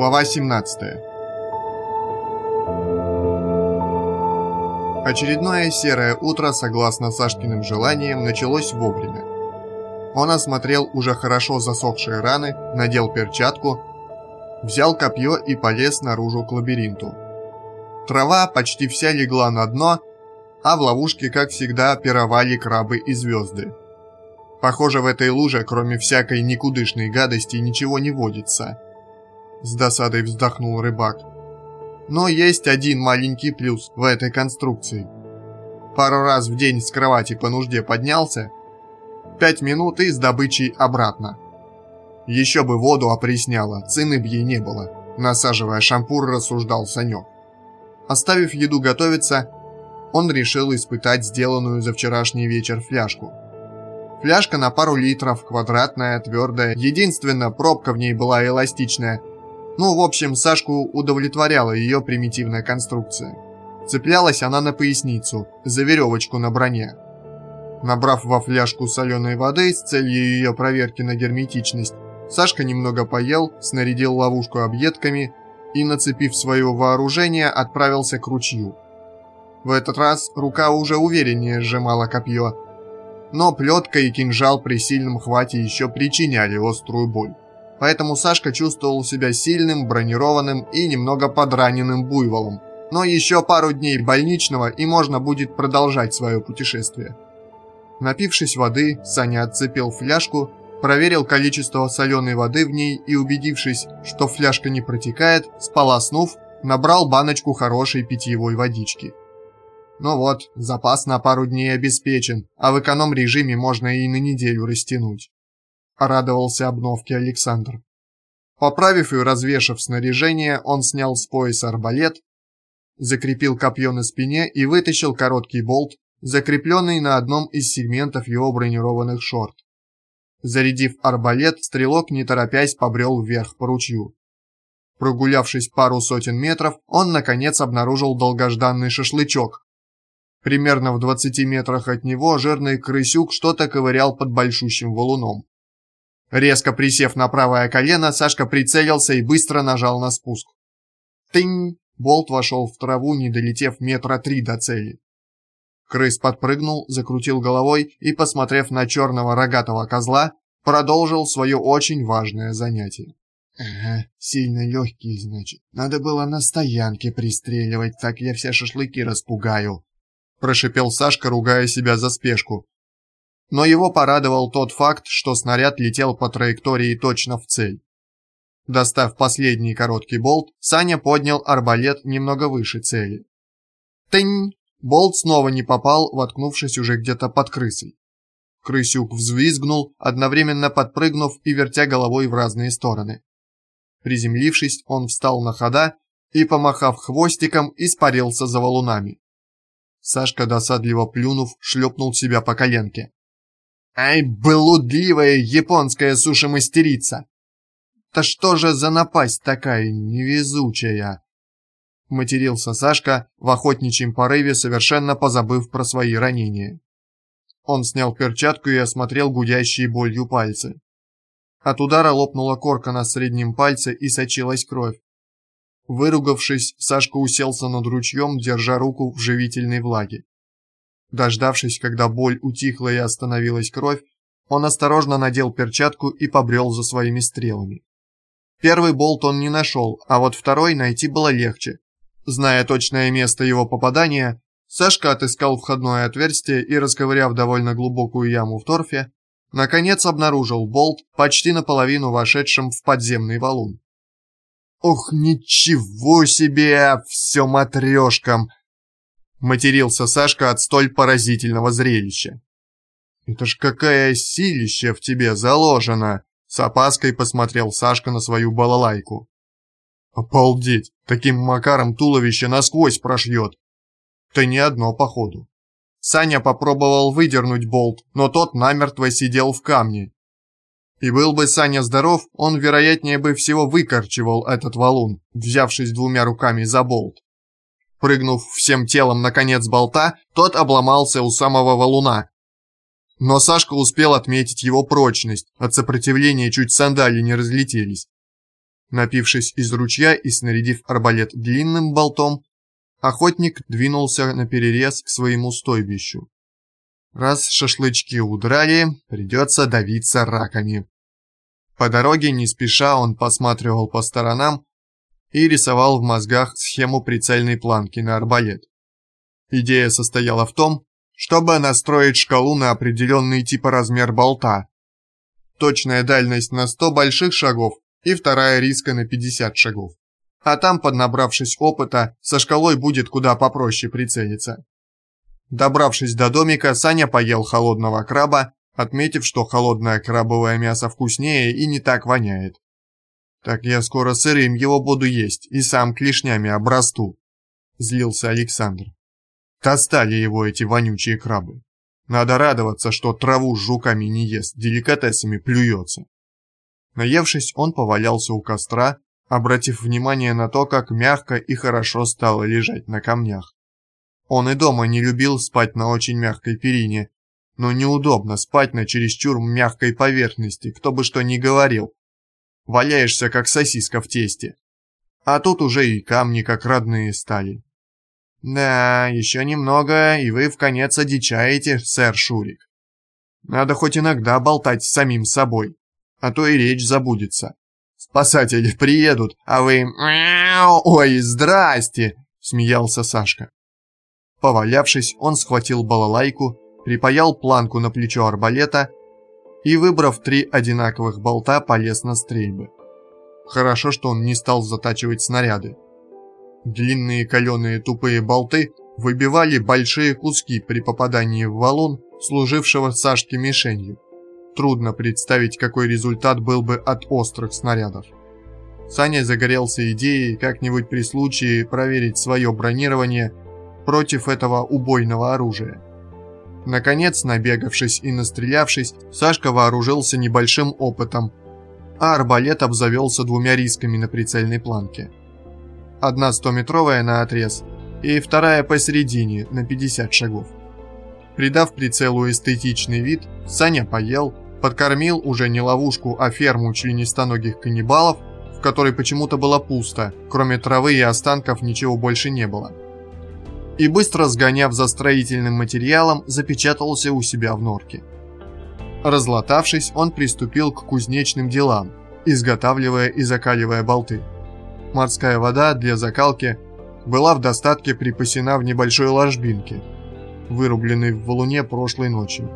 Глава 17 Очередное серое утро, согласно Сашкиным желаниям, началось вовремя. Он осмотрел уже хорошо засохшие раны, надел перчатку, взял копье и полез наружу к лабиринту. Трава почти вся легла на дно, а в ловушке, как всегда, пировали крабы и звезды. Похоже, в этой луже, кроме всякой никудышной гадости, ничего не водится. С досадой вздохнул рыбак. Но есть один маленький плюс в этой конструкции. Пару раз в день с кровати по нужде поднялся, пять минут и с добычей обратно. Еще бы воду опресняло, цены б ей не было, насаживая шампур, рассуждал Санек. Оставив еду готовиться, он решил испытать сделанную за вчерашний вечер фляжку. Фляжка на пару литров, квадратная, твердая, единственная пробка в ней была эластичная, ну, в общем, Сашку удовлетворяла ее примитивная конструкция. Цеплялась она на поясницу, за веревочку на броне. Набрав во фляжку соленой воды с целью ее проверки на герметичность, Сашка немного поел, снарядил ловушку объедками и, нацепив свое вооружение, отправился к ручью. В этот раз рука уже увереннее сжимала копье, но плетка и кинжал при сильном хвате еще причиняли острую боль поэтому Сашка чувствовал себя сильным, бронированным и немного подраненным буйволом. Но еще пару дней больничного и можно будет продолжать свое путешествие. Напившись воды, Саня отцепил фляжку, проверил количество соленой воды в ней и, убедившись, что фляжка не протекает, сполоснув, набрал баночку хорошей питьевой водички. Ну вот, запас на пару дней обеспечен, а в эконом-режиме можно и на неделю растянуть порадовался обновке Александр. Поправив и развешав снаряжение, он снял с пояса арбалет, закрепил копье на спине и вытащил короткий болт, закрепленный на одном из сегментов его бронированных шорт. Зарядив арбалет, стрелок, не торопясь, побрел вверх по ручью. Прогулявшись пару сотен метров, он, наконец, обнаружил долгожданный шашлычок. Примерно в 20 метрах от него жирный крысюк что-то ковырял под большущим валуном. Резко присев на правое колено, Сашка прицелился и быстро нажал на спуск. Тынь! Болт вошел в траву, не долетев метра три до цели. Крыс подпрыгнул, закрутил головой и, посмотрев на черного рогатого козла, продолжил свое очень важное занятие. «Ага, сильно легкий, значит. Надо было на стоянке пристреливать, так я все шашлыки распугаю», прошипел Сашка, ругая себя за спешку. Но его порадовал тот факт, что снаряд летел по траектории точно в цель. Достав последний короткий болт, Саня поднял арбалет немного выше цели. Тынь! Болт снова не попал, воткнувшись уже где-то под крысой. Крысюк взвизгнул, одновременно подпрыгнув и вертя головой в разные стороны. Приземлившись, он встал на хода и, помахав хвостиком, испарился за валунами. Сашка, досадливо плюнув, шлепнул себя по коленке. Ай, блудливая японская суши-мастерица! Да что же за напасть такая невезучая? Матерился Сашка в охотничьем порыве, совершенно позабыв про свои ранения. Он снял перчатку и осмотрел гудящие болью пальцы. От удара лопнула корка на среднем пальце и сочилась кровь. Выругавшись, Сашка уселся над ручьем, держа руку в живительной влаге. Дождавшись, когда боль утихла и остановилась кровь, он осторожно надел перчатку и побрел за своими стрелами. Первый болт он не нашел, а вот второй найти было легче. Зная точное место его попадания, Сашка отыскал входное отверстие и, расковыряв довольно глубокую яму в торфе, наконец обнаружил болт, почти наполовину вошедшим в подземный валун. «Ух, ничего себе! Все матрешкам!» Матерился Сашка от столь поразительного зрелища. «Это ж какая силища в тебе заложена!» С опаской посмотрел Сашка на свою балалайку. «Обалдеть! Таким макаром туловище насквозь прошьет!» «Да не одно, походу!» Саня попробовал выдернуть болт, но тот намертво сидел в камне. И был бы Саня здоров, он, вероятнее бы всего, выкорчевал этот валун, взявшись двумя руками за болт. Прыгнув всем телом на конец болта, тот обломался у самого валуна. Но Сашка успел отметить его прочность, от сопротивления чуть сандали не разлетелись. Напившись из ручья и снарядив арбалет длинным болтом, охотник двинулся на перерез к своему стойбищу. Раз шашлычки удрали, придется давиться раками. По дороге не спеша он посматривал по сторонам и рисовал в мозгах схему прицельной планки на арбалет. Идея состояла в том, чтобы настроить шкалу на определенный тип размер болта. Точная дальность на 100 больших шагов и вторая риска на 50 шагов. А там, поднабравшись опыта, со шкалой будет куда попроще прицелиться. Добравшись до домика, Саня поел холодного краба, отметив, что холодное крабовое мясо вкуснее и не так воняет. «Так я скоро сырым его буду есть и сам клешнями обрасту», — злился Александр. Достали его эти вонючие крабы. Надо радоваться, что траву с жуками не ест, деликатесами плюется. Наевшись, он повалялся у костра, обратив внимание на то, как мягко и хорошо стало лежать на камнях. Он и дома не любил спать на очень мягкой перине, но неудобно спать на чересчур мягкой поверхности, кто бы что ни говорил. Валяешься, как сосиска в тесте. А тут уже и камни как родные стали. Да, еще немного, и вы в конец одичаете, сэр Шурик. Надо хоть иногда болтать с самим собой, а то и речь забудется. Спасатели приедут, а вы... Ой, здрасте!» — смеялся Сашка. Повалявшись, он схватил балалайку, припаял планку на плечо арбалета и, выбрав три одинаковых болта, полез на стрельбы. Хорошо, что он не стал затачивать снаряды. Длинные каленые тупые болты выбивали большие куски при попадании в валун, служившего Сашке мишенью. Трудно представить, какой результат был бы от острых снарядов. Саня загорелся идеей как-нибудь при случае проверить свое бронирование против этого убойного оружия. Наконец, набегавшись и настрелявшись, Сашка вооружился небольшим опытом, а арбалет обзавелся двумя рисками на прицельной планке. Одна 100-метровая на отрез, и вторая посередине, на 50 шагов. Придав прицелу эстетичный вид, Саня поел, подкормил уже не ловушку, а ферму членистоногих каннибалов, в которой почему-то было пусто, кроме травы и останков ничего больше не было. И быстро сгоняв за строительным материалом, запечатался у себя в норке. Разлатавшись, он приступил к кузнечным делам, изготавливая и закаливая болты. Морская вода для закалки была в достатке припасена в небольшой ложбинке, вырубленной в валуне прошлой ночью.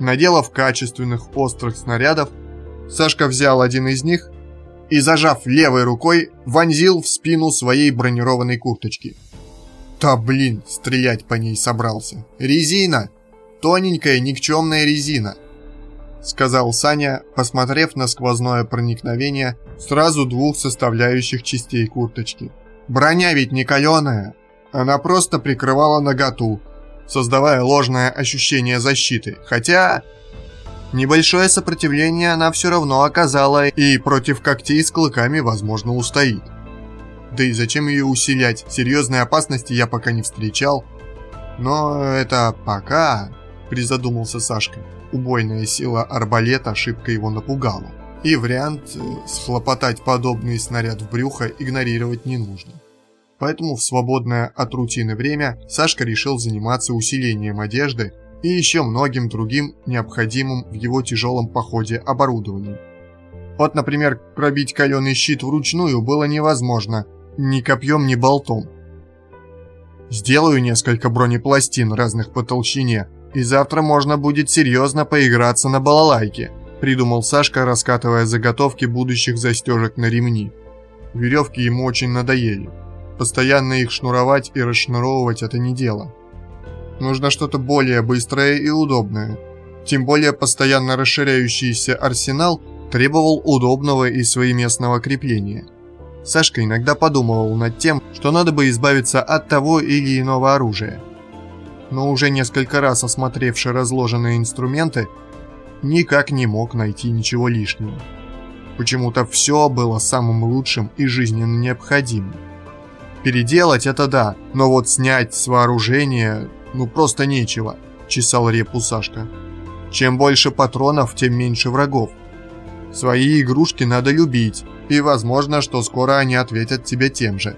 Наделав качественных острых снарядов, Сашка взял один из них и, зажав левой рукой, вонзил в спину своей бронированной курточки. Да блин, стрелять по ней собрался. Резина! Тоненькая никчемная резина сказал Саня, посмотрев на сквозное проникновение сразу двух составляющих частей курточки. Броня ведь не каленая, она просто прикрывала наготу, создавая ложное ощущение защиты, хотя... Небольшое сопротивление она все равно оказала и против когтей с клыками, возможно, устоит. Да и зачем ее усилять, серьезной опасности я пока не встречал. Но это пока, призадумался Сашка. Убойная сила арбалета ошибка его напугала. И вариант э, схлопотать подобный снаряд в брюхо игнорировать не нужно. Поэтому в свободное от рутины время Сашка решил заниматься усилением одежды и еще многим другим необходимым в его тяжелом походе оборудованием. Вот, например, пробить каленый щит вручную было невозможно, ни копьем, ни болтом. Сделаю несколько бронепластин разных по толщине, и завтра можно будет серьезно поиграться на балалайке», придумал Сашка, раскатывая заготовки будущих застежек на ремни. Веревки ему очень надоели. Постоянно их шнуровать и расшнуровывать это не дело. Нужно что-то более быстрое и удобное. Тем более постоянно расширяющийся арсенал требовал удобного и своеместного крепления. Сашка иногда подумывал над тем, что надо бы избавиться от того или иного оружия – но уже несколько раз осмотревший разложенные инструменты, никак не мог найти ничего лишнего. Почему-то все было самым лучшим и жизненно необходимым. Переделать это да, но вот снять с вооружения ну просто нечего, чесал репу Сашка. Чем больше патронов, тем меньше врагов. Свои игрушки надо любить, И возможно, что скоро они ответят тебе тем же.